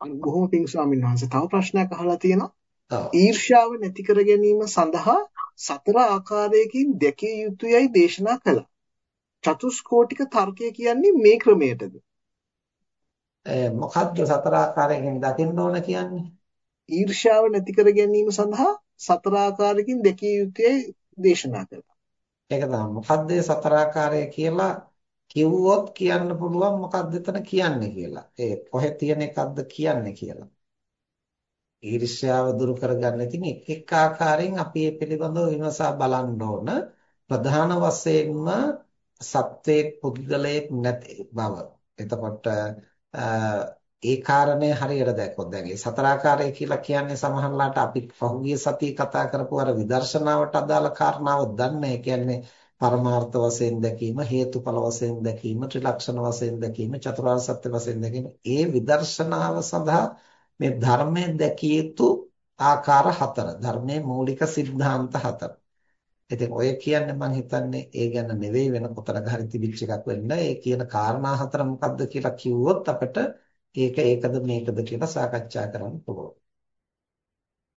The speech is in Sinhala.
බොහොම පිං ස්වාමීන් වහන්සේ තව ප්‍රශ්නයක් අහලා තියෙනවා. ඊර්ෂ්‍යාව නැති කර ගැනීම සඳහා සතර ආකාරයකින් දැකිය යුතුයයි දේශනා කළා. චතුස්කෝටික තර්කය කියන්නේ මේ ක්‍රමයටද? මොකද්ද සතර ආකාරයකින් දකින්න ඕන කියන්නේ? ඊර්ෂ්‍යාව නැති කර ගැනීම සඳහා සතර ආකාරයකින් දැකිය යුතුයයි දේශනා කළා. ඒක තමයි මොකද්ද සතර ආකාරය කියලා කිව්වොත් කියන්න පුළුවන් මොකක්ද එතන කියන්නේ කියලා. ඒ කොහෙ තියෙන එකක්ද කියන්නේ කියලා. ඊර්ෂ්‍යාව දුරු කරගන්න ඉතින් එක් එක් ආකාරයෙන් අපි මේ පිළිබඳව විමසා බලන්න ඕන. ප්‍රධාන වශයෙන්ම සත්වයේ පුද්ගලයෙක් නැති බව. එතකොට ඒ කාරණය හරියට දැක්කොත් දැන් ඒ සතරාකාරය කියලා කියන්නේ සමහරලාට අපි පහුගිය සතියේ කතා කරපු අර විදර්ශනාවට අදාළ කාරණාව දන්නේ. ඒ කියන්නේ පරමාර්ථ වශයෙන් දැකීම හේතුඵල වශයෙන් දැකීම ත්‍රිලක්ෂණ වශයෙන් දැකීම චතුරාර්ය සත්‍ය වශයෙන් දැකීම ඒ විදර්ශනාව සඳහා මේ ධර්මයේ දැකිය යුතු ආකාර හතර ධර්මයේ මූලික સિદ્ધාන්ත හතර. ඉතින් ඔය කියන්නේ මම හිතන්නේ ඒ ගැන නෙවෙයි වෙන කොතනක හරි තිබිච්ච එකක් වෙන්න. ඒ කියන කාරණා හතර මොකක්ද කියලා කිව්වොත් අපිට ඒක ඒකද මේකද කියලා සාකච්ඡා කරන්න පුළුවන්.